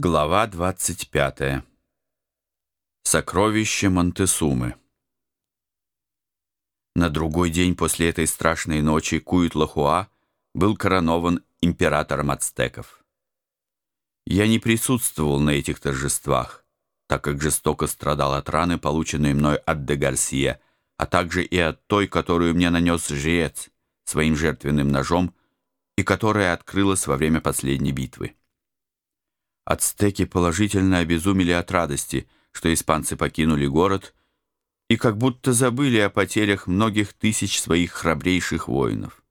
Глава 25. Сокровище Монтесумы. На другой день после этой страшной ночи Куют-Лахуа был коронован императором ацтеков. Я не присутствовал на этих торжествах, так как жестоко страдал от раны, полученной мной от де Гарсия, а также и от той, которую мне нанес жрец своим жертвенным ножом и которая открылась во время последней битвы. Ацтеки положительно обезумели от радости, что испанцы покинули город, и как будто забыли о потерях многих тысяч своих храбрейших воинов.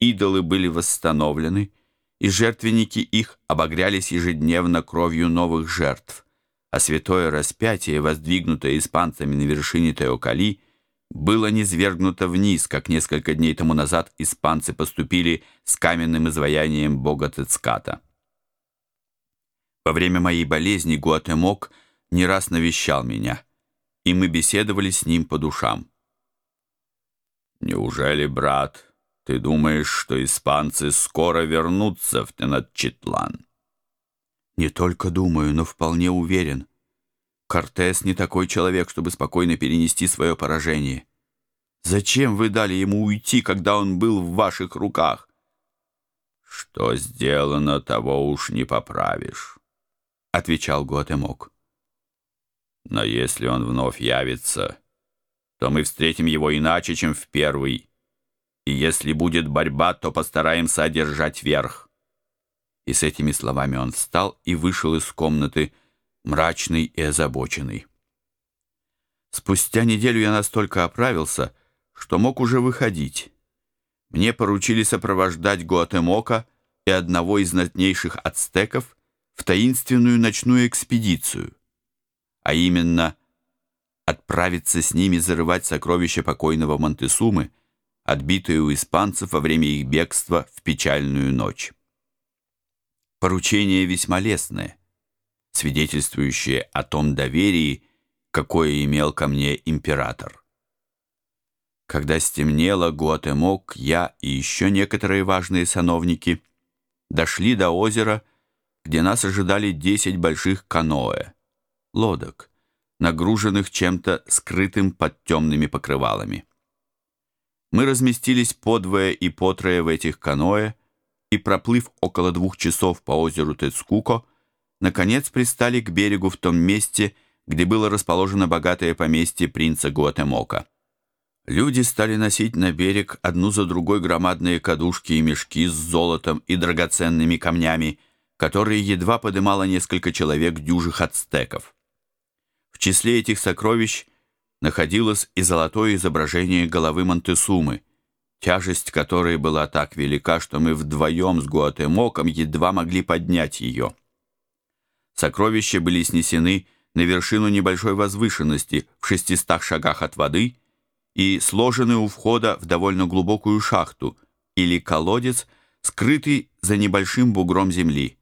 Идолы были восстановлены, и жертвенники их обогрялись ежедневно кровью новых жертв, а святое распятие, воздвигнутое испанцами на вершине Теокали, было низвергнуто вниз, как несколько дней тому назад испанцы поступили с каменным изваянием бога Тецката. Во время моей болезни Гуатемок не раз навещал меня, и мы беседовали с ним по душам. «Неужели, брат, ты думаешь, что испанцы скоро вернутся в Тенатчитлан?» «Не только думаю, но вполне уверен. Кортес не такой человек, чтобы спокойно перенести свое поражение. Зачем вы дали ему уйти, когда он был в ваших руках?» «Что сделано, того уж не поправишь». — отвечал Гуатемок. «Но если он вновь явится, то мы встретим его иначе, чем в первый. И если будет борьба, то постараемся одержать верх». И с этими словами он встал и вышел из комнаты, мрачный и озабоченный. Спустя неделю я настолько оправился, что мог уже выходить. Мне поручили сопровождать Гуатемока и одного из знатнейших ацтеков — в таинственную ночную экспедицию, а именно отправиться с ними зарывать сокровища покойного Монтесумы, отбитые у испанцев во время их бегства в печальную ночь. Поручение весьма лестное, свидетельствующее о том доверии, какое имел ко мне император. Когда стемнело, Гуатемок, я и еще некоторые важные сановники дошли до озера, где нас ожидали десять больших каноэ, лодок, нагруженных чем-то скрытым под темными покрывалами. Мы разместились подвое и потрое в этих каноэ и, проплыв около двух часов по озеру Тецкуко, наконец пристали к берегу в том месте, где было расположено богатое поместье принца Гуатемока. Люди стали носить на берег одну за другой громадные кадушки и мешки с золотом и драгоценными камнями, которые едва подымало несколько человек дюжих ацтеков. В числе этих сокровищ находилось и золотое изображение головы Монтесумы, тяжесть которой была так велика, что мы вдвоем с Гуатемоком едва могли поднять ее. Сокровища были снесены на вершину небольшой возвышенности в шестистах шагах от воды и сложены у входа в довольно глубокую шахту или колодец, скрытый за небольшим бугром земли.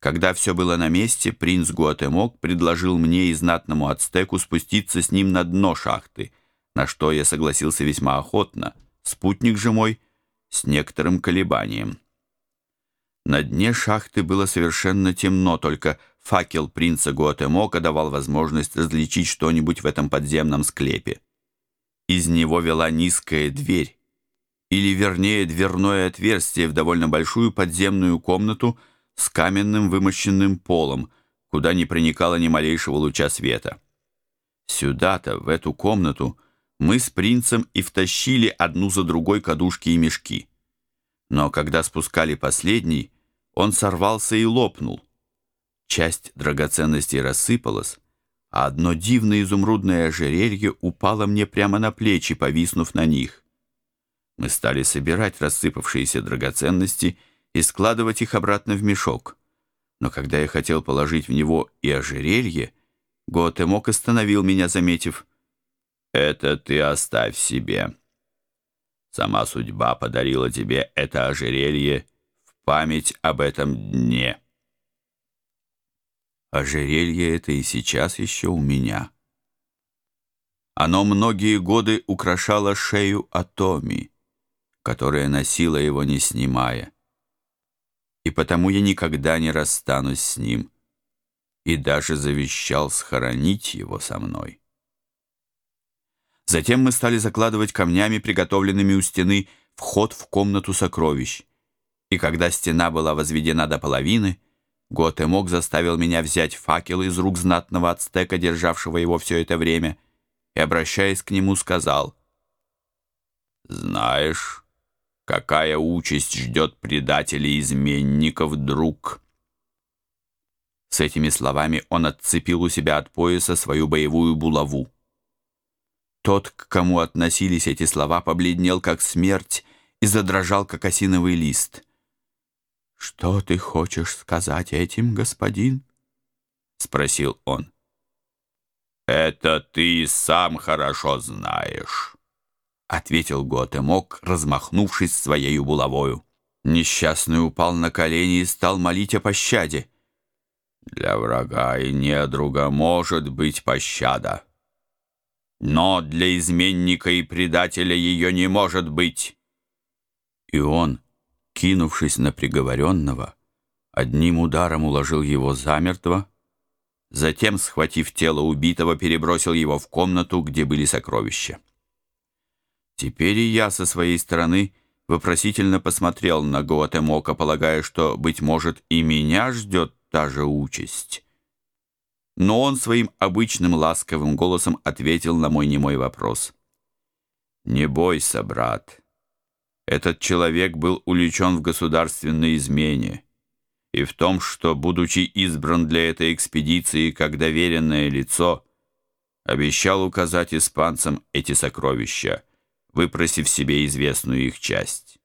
Когда все было на месте, принц Гуатемок предложил мне и знатному ацтеку спуститься с ним на дно шахты, на что я согласился весьма охотно, спутник же мой с некоторым колебанием. На дне шахты было совершенно темно, только факел принца Гуатемока давал возможность различить что-нибудь в этом подземном склепе. Из него вела низкая дверь, или вернее дверное отверстие в довольно большую подземную комнату, с каменным вымощенным полом, куда не проникало ни малейшего луча света. Сюда-то, в эту комнату, мы с принцем и втащили одну за другой кадушки и мешки. Но когда спускали последний, он сорвался и лопнул. Часть драгоценностей рассыпалась, а одно дивное изумрудное ожерелье упало мне прямо на плечи, повиснув на них. Мы стали собирать рассыпавшиеся драгоценности и складывать их обратно в мешок. Но когда я хотел положить в него и ожерелье, Готемок остановил меня, заметив, «Это ты оставь себе. Сама судьба подарила тебе это ожерелье в память об этом дне». Ожерелье это и сейчас еще у меня. Оно многие годы украшало шею Атоми, которая носила его не снимая. И потому я никогда не расстанусь с ним, и даже завещал схоронить его со мной. Затем мы стали закладывать камнями, приготовленными у стены, вход в комнату сокровищ. И когда стена была возведена до половины, Готемок заставил меня взять факел из рук знатного ацтека, державшего его все это время, и, обращаясь к нему, сказал, «Знаешь, какая участь ждет предателей-изменников, друг?» С этими словами он отцепил у себя от пояса свою боевую булаву. Тот, к кому относились эти слова, побледнел, как смерть, и задрожал, как осиновый лист. «Что ты хочешь сказать этим, господин?» — спросил он. «Это ты сам хорошо знаешь», — ответил Готемок, размахнувшись своей булавою. Несчастный упал на колени и стал молить о пощаде. «Для врага и недруга может быть пощада», но для изменника и предателя ее не может быть. И он, кинувшись на приговоренного, одним ударом уложил его замертво, затем, схватив тело убитого, перебросил его в комнату, где были сокровища. Теперь и я со своей стороны вопросительно посмотрел на Гуатемока, полагая, что, быть может, и меня ждет та же участь но он своим обычным ласковым голосом ответил на мой немой вопрос. «Не бойся, брат. Этот человек был увлечен в государственной измене и в том, что, будучи избран для этой экспедиции как доверенное лицо, обещал указать испанцам эти сокровища, выпросив себе известную их часть.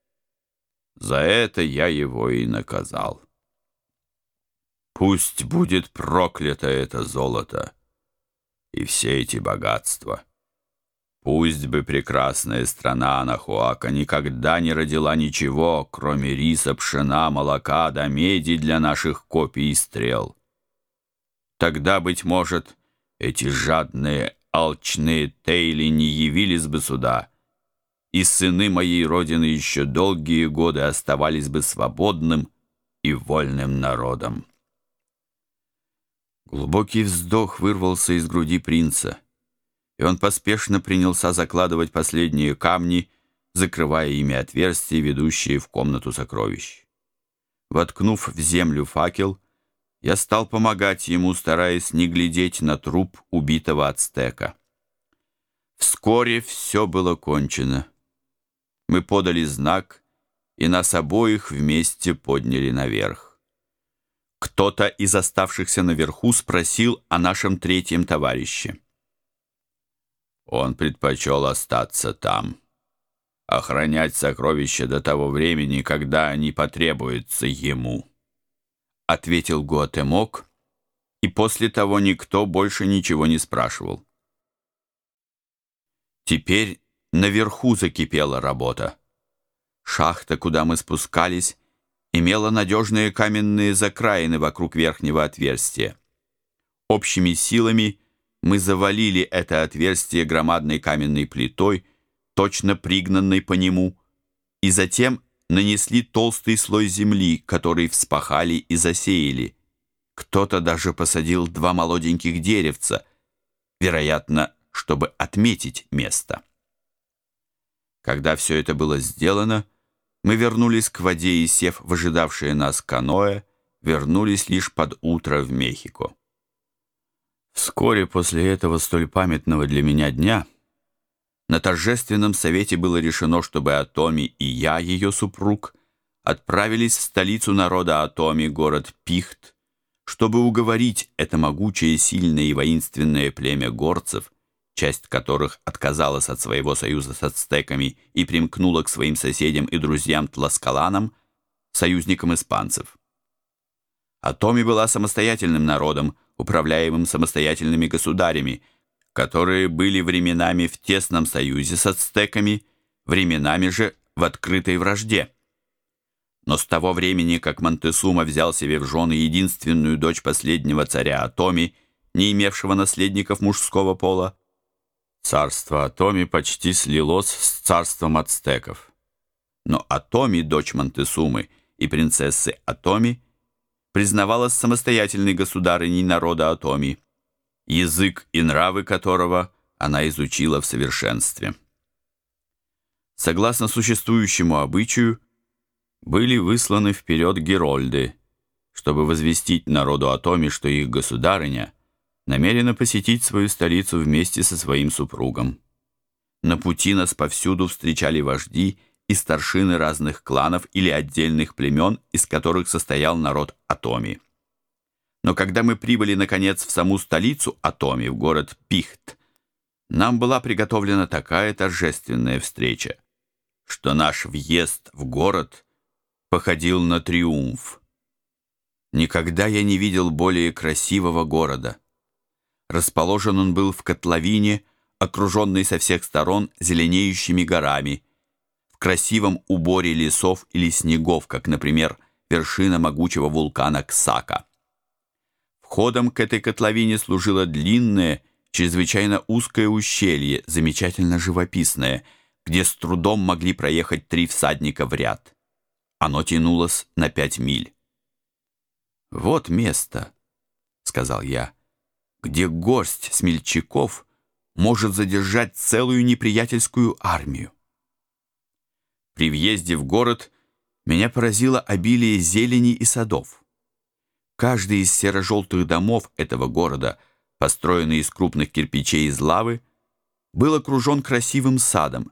За это я его и наказал». Пусть будет проклято это золото и все эти богатства. Пусть бы прекрасная страна Анахуака никогда не родила ничего, кроме риса, пшена, молока да меди для наших копий и стрел. Тогда, быть может, эти жадные, алчные тейли не явились бы сюда, и сыны моей родины еще долгие годы оставались бы свободным и вольным народом. Глубокий вздох вырвался из груди принца, и он поспешно принялся закладывать последние камни, закрывая ими отверстия, ведущие в комнату сокровищ. Воткнув в землю факел, я стал помогать ему, стараясь не глядеть на труп убитого ацтека. Вскоре все было кончено. Мы подали знак, и нас обоих вместе подняли наверх. Кто-то из оставшихся наверху спросил о нашем третьем товарище. Он предпочел остаться там, охранять сокровища до того времени, когда они потребуются ему, ответил Гуатемок, и после того никто больше ничего не спрашивал. Теперь наверху закипела работа. Шахта, куда мы спускались, имела надежные каменные закраины вокруг верхнего отверстия. Общими силами мы завалили это отверстие громадной каменной плитой, точно пригнанной по нему, и затем нанесли толстый слой земли, который вспахали и засеяли. Кто-то даже посадил два молоденьких деревца, вероятно, чтобы отметить место. Когда все это было сделано, мы вернулись к воде и, сев в ожидавшее нас каноэ, вернулись лишь под утро в Мехико. Вскоре после этого столь памятного для меня дня на торжественном совете было решено, чтобы Атоми и я, ее супруг, отправились в столицу народа Атоми, город Пихт, чтобы уговорить это могучее, сильное и воинственное племя горцев часть которых отказалась от своего союза с ацтеками и примкнула к своим соседям и друзьям Тласкаланам, союзникам испанцев. Атоми была самостоятельным народом, управляемым самостоятельными государями, которые были временами в тесном союзе с ацтеками, временами же в открытой вражде. Но с того времени, как Монтесума взял себе в жены единственную дочь последнего царя Атоми, не имевшего наследников мужского пола, Царство Атоми почти слилось с царством ацтеков. Но Атоми, дочь Монтесумы, и принцессы Атоми, признавалась самостоятельной государыней народа Атоми, язык и нравы которого она изучила в совершенстве. Согласно существующему обычаю, были высланы вперед герольды, чтобы возвестить народу о том, что их государыня намерена посетить свою столицу вместе со своим супругом. На пути нас повсюду встречали вожди и старшины разных кланов или отдельных племен, из которых состоял народ Атоми. Но когда мы прибыли, наконец, в саму столицу Атоми, в город Пихт, нам была приготовлена такая торжественная встреча, что наш въезд в город походил на триумф. Никогда я не видел более красивого города. Расположен он был в котловине, окруженной со всех сторон зеленеющими горами, в красивом уборе лесов или снегов, как, например, вершина могучего вулкана Ксака. Входом к этой котловине служило длинное, чрезвычайно узкое ущелье, замечательно живописное, где с трудом могли проехать три всадника в ряд. Оно тянулось на пять миль. «Вот место», — сказал я, — «где горсть смельчаков может задержать целую неприятельскую армию». При въезде в город меня поразило обилие зелени и садов. Каждый из серо-желтых домов этого города, построенный из крупных кирпичей из лавы, был окружен красивым садом,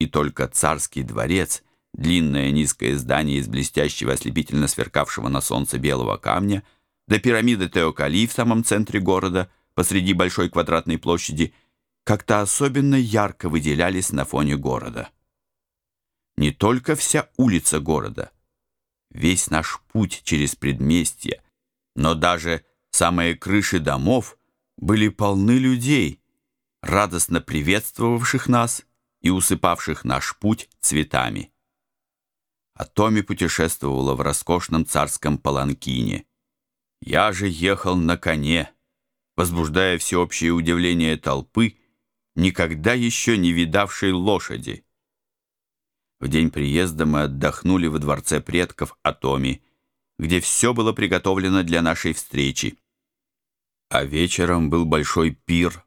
и только царский дворец, длинное низкое здание из блестящего ослепительно сверкавшего на солнце белого камня, до пирамиды Теокали в самом центре города, посреди большой квадратной площади, как-то особенно ярко выделялись на фоне города. Не только вся улица города, весь наш путь через предместье, но даже самые крыши домов были полны людей, радостно приветствовавших нас и усыпавших наш путь цветами. А Томи путешествовала в роскошном царском паланкине. Я же ехал на коне, возбуждая всеобщее удивление толпы, никогда еще не видавшей лошади. В день приезда мы отдохнули во дворце предков Атоми, где все было приготовлено для нашей встречи. А вечером был большой пир,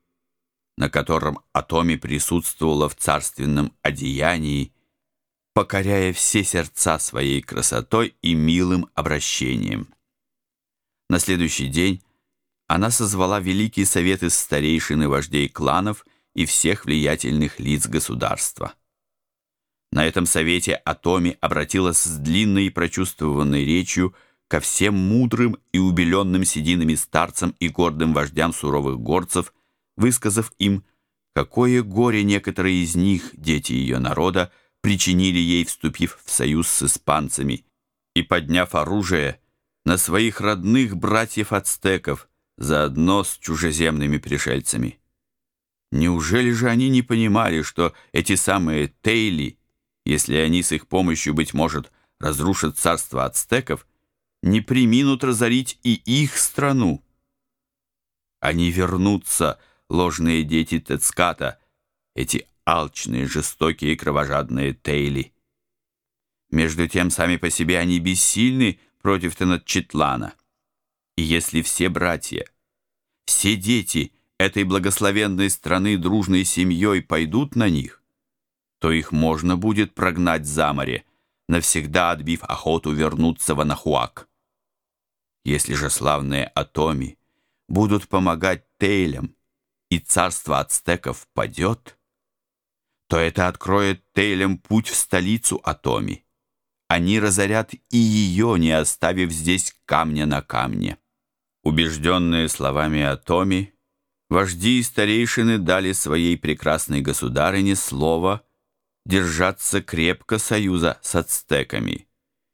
на котором Атоми присутствовала в царственном одеянии, покоряя все сердца своей красотой и милым обращением. На следующий день она созвала Великий Совет из старейшин и вождей кланов и всех влиятельных лиц государства. На этом совете Атоми обратилась с длинной и прочувствованной речью ко всем мудрым и убеленным сединами старцам и гордым вождям суровых горцев, высказав им, какое горе некоторые из них, дети ее народа, причинили ей, вступив в союз с испанцами и подняв оружие на своих родных братьев-ацтеков, заодно с чужеземными пришельцами. Неужели же они не понимали, что эти самые Тейли если они с их помощью, быть может, разрушат царство ацтеков, не приминут разорить и их страну. Они вернутся, ложные дети Тецката, эти алчные, жестокие кровожадные Тейли. Между тем, сами по себе они бессильны против Тенатчитлана. И если все братья, все дети этой благословенной страны дружной семьей пойдут на них, то их можно будет прогнать за море, навсегда отбив охоту вернуться в Анахуак. Если же славные Атоми будут помогать Тейлям, и царство ацтеков падет, то это откроет Тейлям путь в столицу Атоми. Они разорят и ее, не оставив здесь камня на камне. Убежденные словами Атоми, вожди и старейшины дали своей прекрасной государыне слово — держаться крепко союза с ацтеками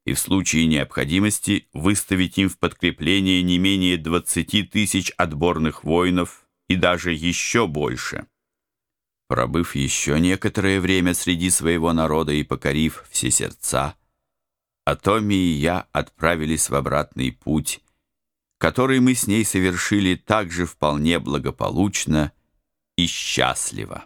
и в случае необходимости выставить им в подкрепление не менее 20 тысяч отборных воинов и даже еще больше. Пробыв еще некоторое время среди своего народа и покорив все сердца, Атоми и я отправились в обратный путь, который мы с ней совершили также вполне благополучно и счастливо.